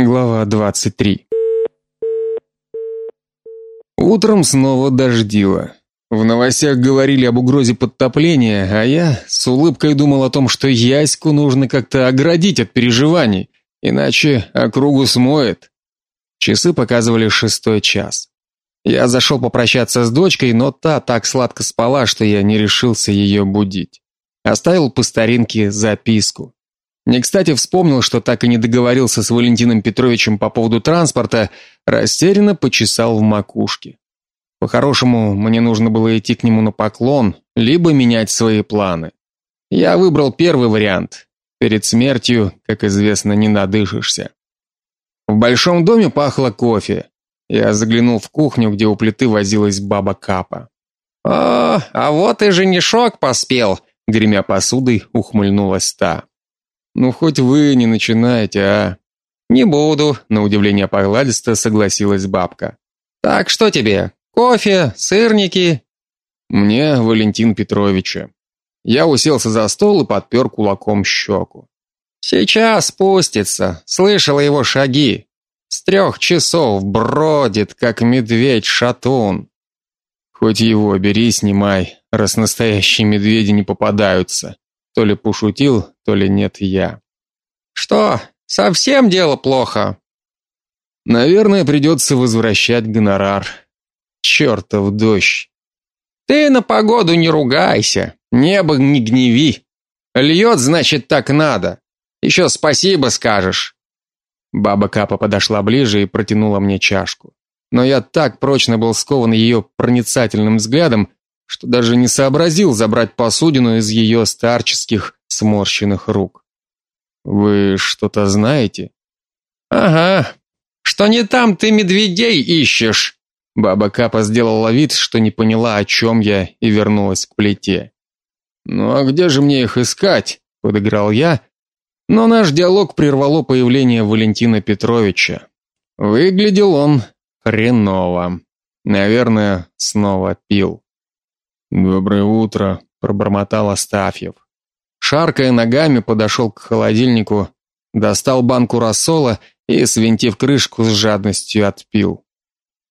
Глава 23. Утром снова дождило. В новостях говорили об угрозе подтопления, а я с улыбкой думал о том, что Яську нужно как-то оградить от переживаний, иначе округу смоет. Часы показывали шестой час. Я зашел попрощаться с дочкой, но та так сладко спала, что я не решился ее будить. Оставил по старинке записку. Не кстати вспомнил, что так и не договорился с Валентином Петровичем по поводу транспорта, растерянно почесал в макушке. По-хорошему, мне нужно было идти к нему на поклон, либо менять свои планы. Я выбрал первый вариант. Перед смертью, как известно, не надышишься. В большом доме пахло кофе. Я заглянул в кухню, где у плиты возилась баба Капа. «О, а вот и женишок поспел!» Гремя посудой, ухмыльнулась та. Ну хоть вы не начинаете, а? Не буду, на удивление погладисто согласилась бабка. Так что тебе? Кофе, сырники? Мне Валентин Петровича. Я уселся за стол и подпер кулаком щеку. Сейчас спустится. Слышала его шаги. С трех часов бродит, как медведь-шатун. Хоть его бери, снимай, раз настоящие медведи не попадаются. То ли пошутил, то ли нет я. Что, совсем дело плохо? Наверное, придется возвращать гонорар. Чертов дождь. Ты на погоду не ругайся, небо не гневи. Льет, значит, так надо. Еще спасибо скажешь. Баба Капа подошла ближе и протянула мне чашку. Но я так прочно был скован ее проницательным взглядом, что даже не сообразил забрать посудину из ее старческих сморщенных рук. Вы что-то знаете? Ага. Что не там ты медведей ищешь? Баба Капа сделала вид, что не поняла, о чем я, и вернулась к плите. Ну а где же мне их искать? подыграл я, но наш диалог прервало появление Валентина Петровича. Выглядел он хреново. Наверное, снова пил. Доброе утро, пробормотал Астафьев. Шаркая ногами, подошел к холодильнику, достал банку рассола и, свинтив крышку, с жадностью отпил.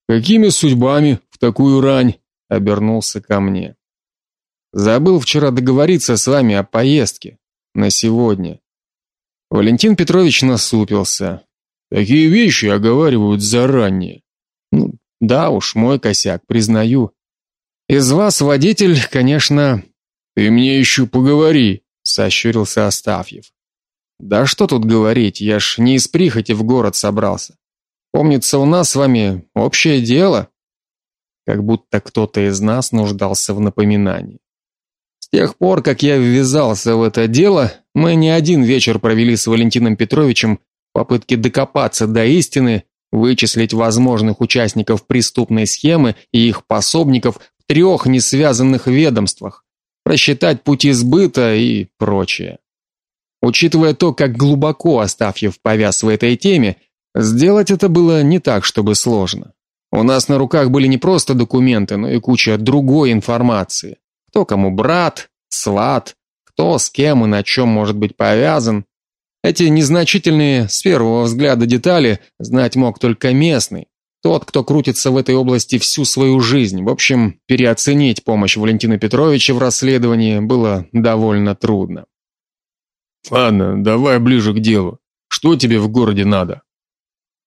Какими судьбами в такую рань? обернулся ко мне. Забыл вчера договориться с вами о поездке на сегодня. Валентин Петрович насупился. Такие вещи оговаривают заранее. Ну, да уж, мой косяк, признаю. Из вас водитель, конечно, ты мне еще поговори, сощурился Астафьев. Да что тут говорить, я ж не из прихоти в город собрался. Помнится, у нас с вами общее дело. Как будто кто-то из нас нуждался в напоминании. С тех пор, как я ввязался в это дело, мы не один вечер провели с Валентином Петровичем в попытке докопаться до истины, вычислить возможных участников преступной схемы и их пособников трех несвязанных ведомствах, просчитать пути сбыта и прочее. Учитывая то, как глубоко Астафьев повяз в этой теме, сделать это было не так, чтобы сложно. У нас на руках были не просто документы, но и куча другой информации. Кто кому брат, сват, кто с кем и на чем может быть повязан. Эти незначительные с первого взгляда детали знать мог только местный, тот, кто крутится в этой области всю свою жизнь. В общем, переоценить помощь Валентина Петровича в расследовании было довольно трудно. Ладно, давай ближе к делу. Что тебе в городе надо?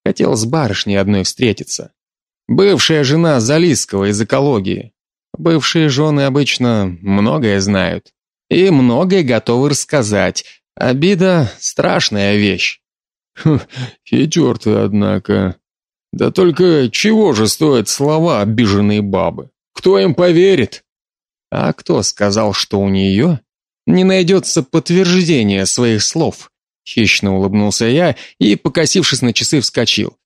Хотел с барышней одной встретиться. Бывшая жена Залисского из экологии. Бывшие жены обычно многое знают и многое готовы рассказать. Обида страшная вещь. Хм, хитер ты, однако. Да только чего же стоят слова обиженной бабы? Кто им поверит? А кто сказал, что у нее не найдется подтверждения своих слов? Хищно улыбнулся я и, покосившись на часы, вскочил.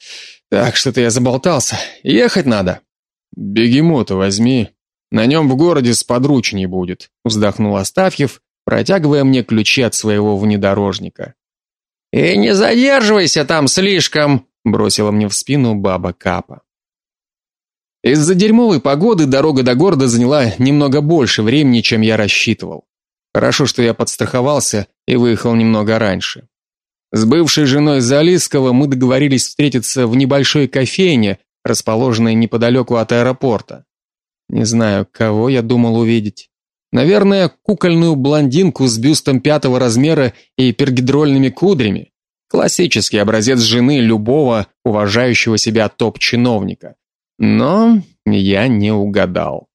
Так, что-то я заболтался. Ехать надо. Бегемота возьми. На нем в городе сподручней будет, вздохнул Астафьев, протягивая мне ключи от своего внедорожника. И не задерживайся там слишком, бросила мне в спину баба Капа. Из-за дерьмовой погоды дорога до города заняла немного больше времени, чем я рассчитывал. Хорошо, что я подстраховался и выехал немного раньше. С бывшей женой Залиского мы договорились встретиться в небольшой кофейне, расположенной неподалеку от аэропорта. Не знаю, кого я думал увидеть. Наверное, кукольную блондинку с бюстом пятого размера и пергидрольными кудрями. Классический образец жены любого уважающего себя топ-чиновника. Но я не угадал.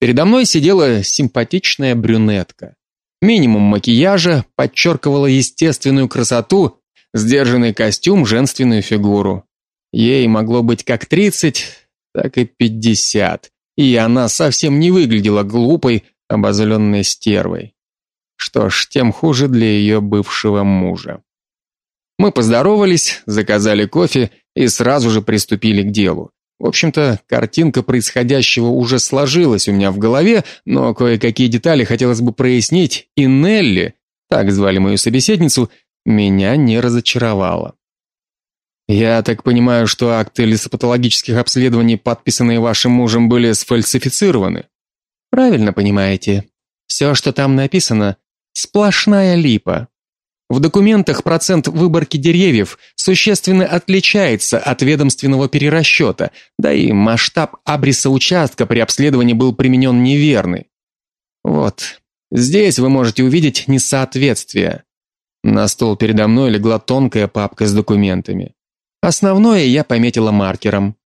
Передо мной сидела симпатичная брюнетка. Минимум макияжа подчеркивала естественную красоту, сдержанный костюм, женственную фигуру. Ей могло быть как 30, так и 50, и она совсем не выглядела глупой, обозленной стервой. Что ж, тем хуже для ее бывшего мужа. Мы поздоровались, заказали кофе и сразу же приступили к делу. В общем-то, картинка происходящего уже сложилась у меня в голове, но кое-какие детали хотелось бы прояснить, и Нелли, так звали мою собеседницу, меня не разочаровала. Я так понимаю, что акты лесопатологических обследований, подписанные вашим мужем, были сфальсифицированы. Правильно понимаете. Все, что там написано, сплошная липа. В документах процент выборки деревьев существенно отличается от ведомственного перерасчета, да и масштаб абриса участка при обследовании был применен неверный. Вот. Здесь вы можете увидеть несоответствие. На стол передо мной легла тонкая папка с документами. Основное я пометила маркером.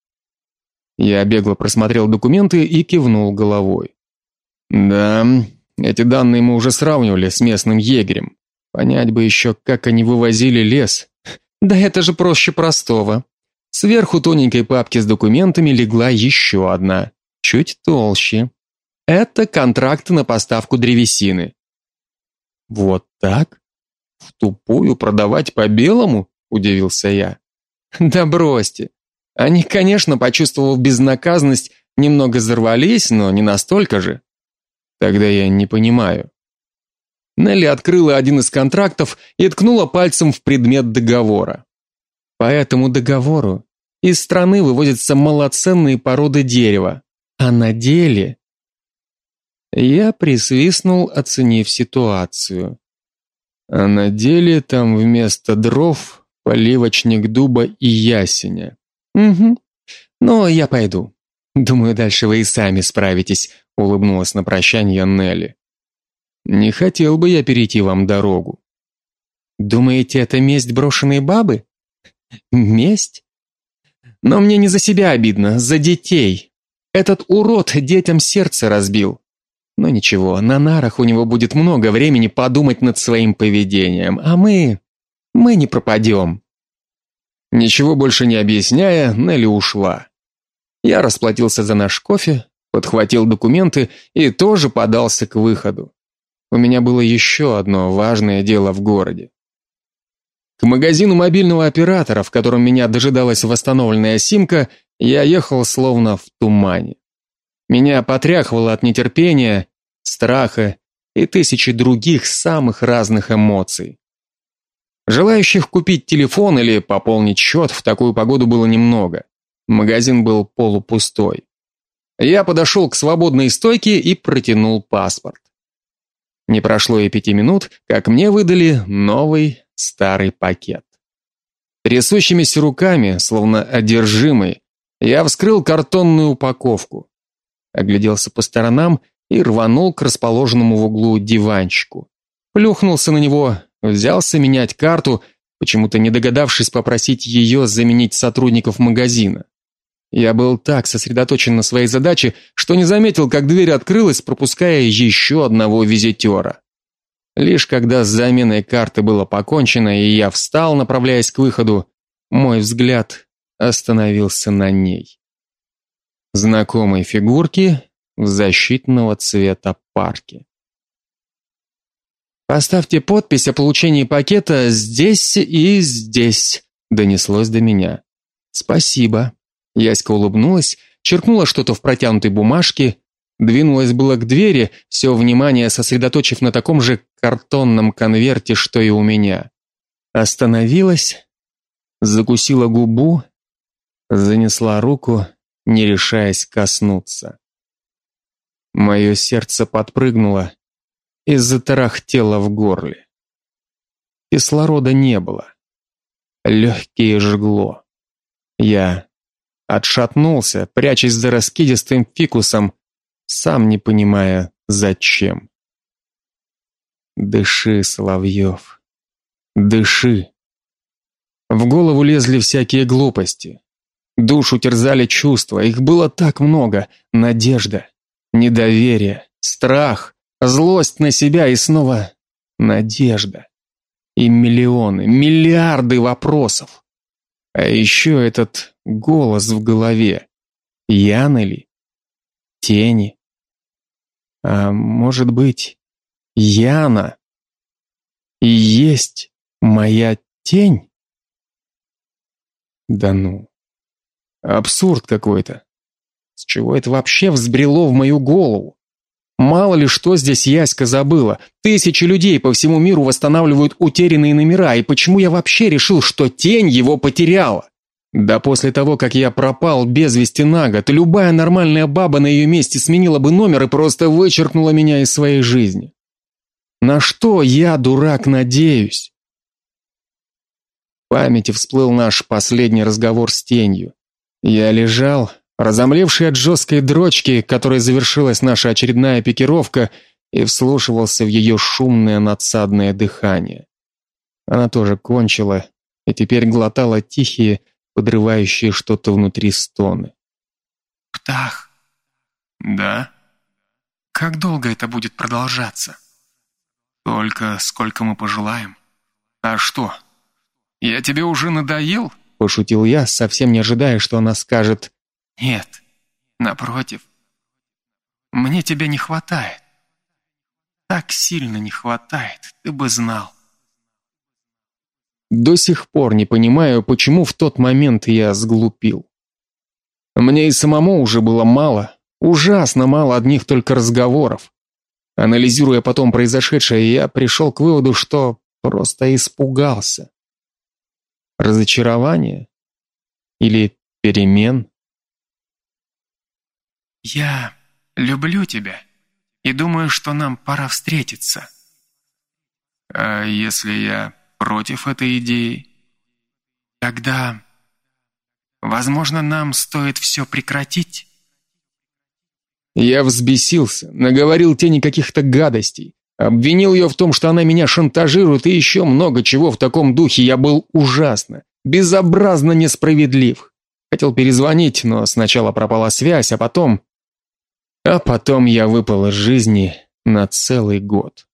Я бегло просмотрел документы и кивнул головой. Да, эти данные мы уже сравнивали с местным егерем. Понять бы еще, как они вывозили лес. Да это же проще простого. Сверху тоненькой папки с документами легла еще одна, чуть толще. Это контракт на поставку древесины. Вот так? В тупую продавать по белому? удивился я. Да бросьте. Они, конечно, почувствовав безнаказанность, немного взорвались, но не настолько же. Тогда я не понимаю. Нелли открыла один из контрактов и ткнула пальцем в предмет договора. По этому договору из страны вывозятся малоценные породы дерева, а на деле я присвистнул, оценив ситуацию. А на деле там вместо дров поливочник дуба и ясеня. Угу. Ну, я пойду. Думаю, дальше вы и сами справитесь, улыбнулась на прощание Нелли. Не хотел бы я перейти вам дорогу. Думаете, это месть брошенной бабы? Месть? Но мне не за себя обидно, за детей. Этот урод детям сердце разбил. Но ничего, на нарах у него будет много времени подумать над своим поведением, а мы мы не пропадем». Ничего больше не объясняя, Нелли ушла. Я расплатился за наш кофе, подхватил документы и тоже подался к выходу у меня было еще одно важное дело в городе. К магазину мобильного оператора, в котором меня дожидалась восстановленная симка, я ехал словно в тумане. Меня потряхивало от нетерпения, страха и тысячи других самых разных эмоций. Желающих купить телефон или пополнить счет в такую погоду было немного. Магазин был полупустой. Я подошел к свободной стойке и протянул паспорт. Не прошло и пяти минут, как мне выдали новый старый пакет. Трясущимися руками, словно одержимый, я вскрыл картонную упаковку, огляделся по сторонам и рванул к расположенному в углу диванчику. Плюхнулся на него, взялся менять карту, почему-то не догадавшись попросить ее заменить сотрудников магазина. Я был так сосредоточен на своей задаче, что не заметил, как дверь открылась, пропуская еще одного визитера. Лишь когда с заменой карты было покончено, и я встал, направляясь к выходу, мой взгляд остановился на ней. Знакомой фигурки в защитного цвета парке. Поставьте подпись о получении пакета здесь и здесь, донеслось до меня. Спасибо. Яська улыбнулась, черкнула что-то в протянутой бумажке, двинулась было к двери, все внимание сосредоточив на таком же картонном конверте, что и у меня. Остановилась, закусила губу, занесла руку, не решаясь коснуться. Мое сердце подпрыгнуло и затарахтело в горле. Кислорода не было. легкие жгло. Я отшатнулся, прячась за раскидистым фикусом, сам не понимая, зачем. Дыши, Соловьев, дыши. В голову лезли всякие глупости. Душу терзали чувства, их было так много: надежда, недоверие, страх, злость на себя и снова надежда. И миллионы, миллиарды вопросов. А еще этот голос в голове. Яна ли? Тени? А может быть, Яна и есть моя тень? Да ну. Абсурд какой-то. С чего это вообще взбрело в мою голову? Мало ли что здесь Яська забыла. Тысячи людей по всему миру восстанавливают утерянные номера, и почему я вообще решил, что тень его потеряла? Да после того, как я пропал без вести на год, любая нормальная баба на ее месте сменила бы номер и просто вычеркнула меня из своей жизни. На что я, дурак, надеюсь? В памяти всплыл наш последний разговор с тенью. Я лежал, разомлевший от жесткой дрочки, которой завершилась наша очередная пикировка, и вслушивался в ее шумное надсадное дыхание. Она тоже кончила и теперь глотала тихие, подрывающие что-то внутри стоны. Птах. Да. Как долго это будет продолжаться? Только сколько мы пожелаем. А что? Я тебе уже надоел? пошутил я, совсем не ожидая, что она скажет: "Нет. Напротив. Мне тебя не хватает. Так сильно не хватает, ты бы знал". До сих пор не понимаю, почему в тот момент я сглупил. Мне и самому уже было мало, ужасно мало одних только разговоров. Анализируя потом произошедшее, я пришел к выводу, что просто испугался. Разочарование или перемен? Я люблю тебя и думаю, что нам пора встретиться. А если я против этой идеи? Тогда, возможно, нам стоит все прекратить. Я взбесился, наговорил тени каких-то гадостей, обвинил ее в том, что она меня шантажирует и еще много чего в таком духе. Я был ужасно, безобразно несправедлив. Хотел перезвонить, но сначала пропала связь, а потом а потом я выпал из жизни на целый год.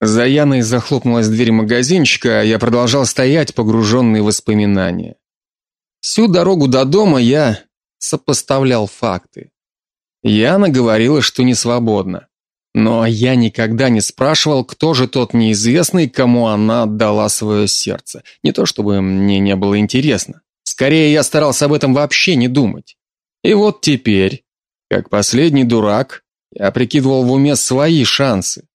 За Яной захлопнулась дверь магазинчика, а я продолжал стоять, погруженный в воспоминания. Всю дорогу до дома я сопоставлял факты. Яна говорила, что не свободна. Но я никогда не спрашивал, кто же тот неизвестный, кому она отдала свое сердце. Не то чтобы мне не было интересно. Скорее, я старался об этом вообще не думать. И вот теперь, как последний дурак, я прикидывал в уме свои шансы.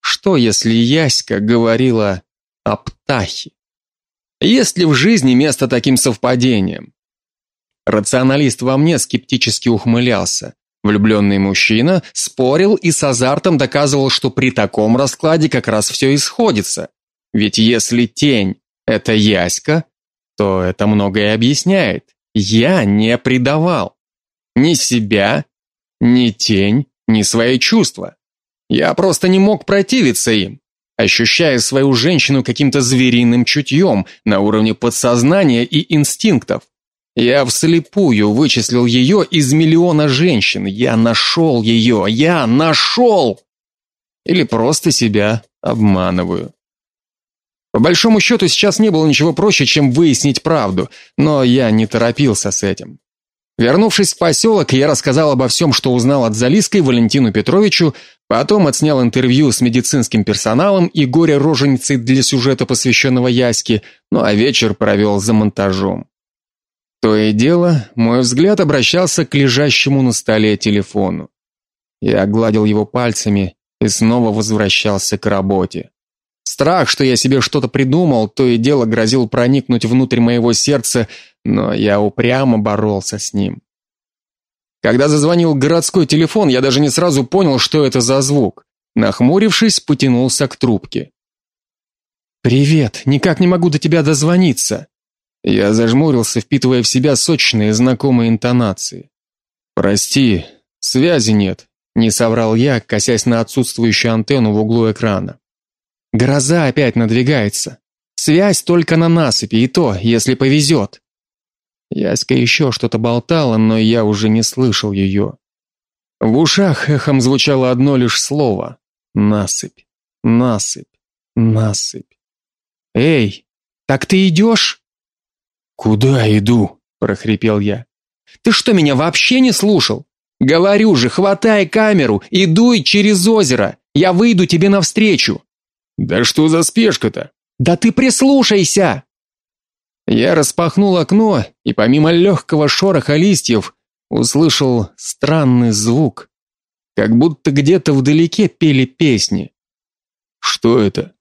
Что, если Яська говорила о птахе? Есть ли в жизни место таким совпадениям? Рационалист во мне скептически ухмылялся. Влюбленный мужчина спорил и с азартом доказывал, что при таком раскладе как раз все и сходится. Ведь если тень это Яська, то это многое объясняет. Я не предавал ни себя, ни тень, ни свои чувства. Я просто не мог противиться им, ощущая свою женщину каким-то звериным чутьем на уровне подсознания и инстинктов. Я вслепую вычислил ее из миллиона женщин. Я нашел ее, я нашел! Или просто себя обманываю. По большому счету, сейчас не было ничего проще, чем выяснить правду, но я не торопился с этим. Вернувшись в поселок, я рассказал обо всем, что узнал от Залиской Валентину Петровичу, потом отснял интервью с медицинским персоналом и горе-роженицей для сюжета, посвященного Яське, ну а вечер провел за монтажом. То и дело, мой взгляд обращался к лежащему на столе телефону. Я гладил его пальцами и снова возвращался к работе. Страх, что я себе что-то придумал, то и дело грозил проникнуть внутрь моего сердца, но я упрямо боролся с ним. Когда зазвонил городской телефон, я даже не сразу понял, что это за звук. Нахмурившись, потянулся к трубке. Привет, никак не могу до тебя дозвониться. Я зажмурился, впитывая в себя сочные знакомые интонации. Прости, связи нет, не соврал я, косясь на отсутствующую антенну в углу экрана. Гроза опять надвигается. Связь только на насыпи, и то, если повезет. Яська еще что-то болтала, но я уже не слышал ее. В ушах эхом звучало одно лишь слово: насыпь, насыпь, насыпь. Эй, так ты идешь?» Куда иду? прохрипел я. Ты что, меня вообще не слушал? Говорю же, хватай камеру и дуй через озеро. Я выйду тебе навстречу. Да что за спешка-то? Да ты прислушайся. Я распахнул окно и помимо легкого шороха листьев услышал странный звук, как будто где-то вдалеке пели песни. Что это?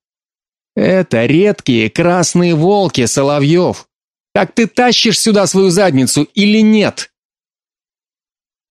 Это редкие красные волки Соловьев. Так ты тащишь сюда свою задницу или нет?